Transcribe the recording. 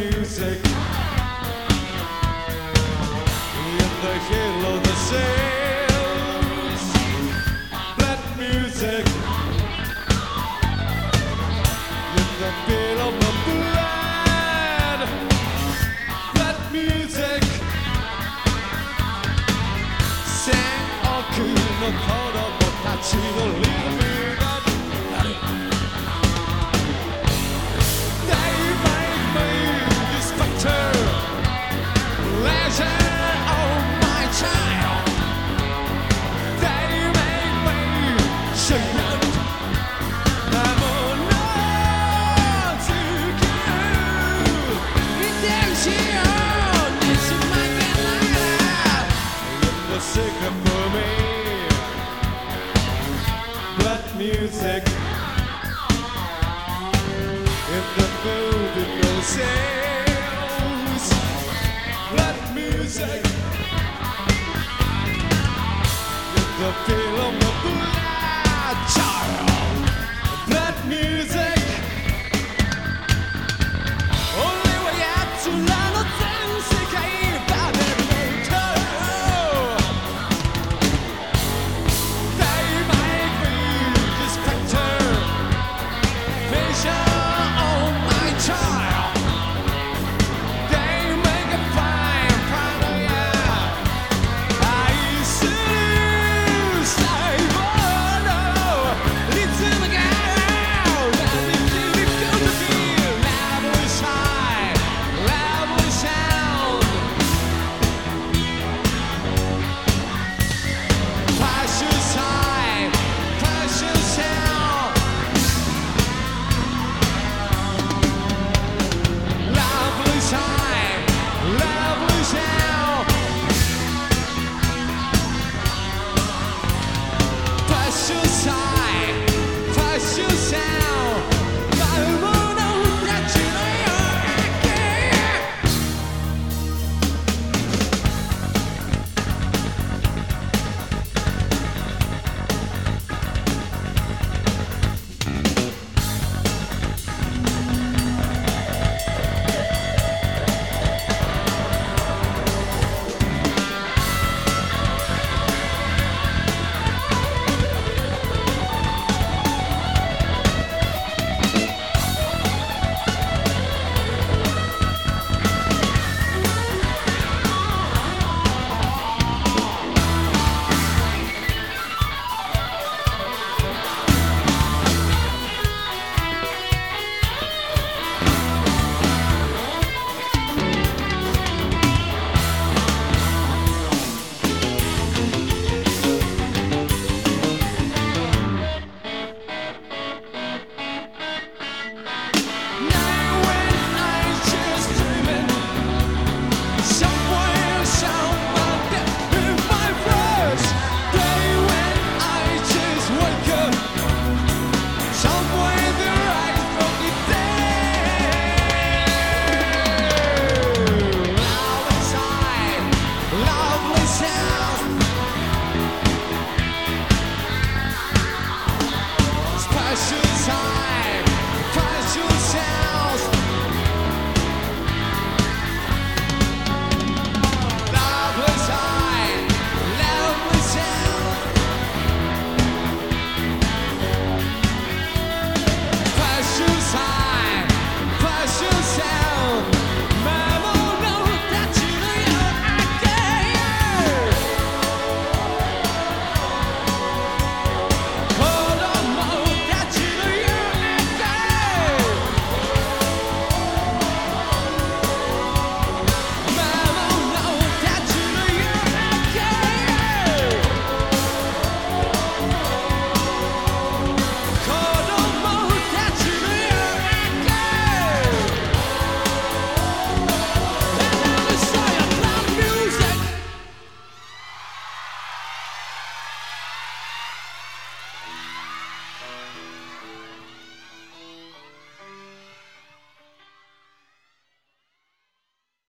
music in the hill of the sails. Black music with the feel of the blood. Black music sang all in the the. Blood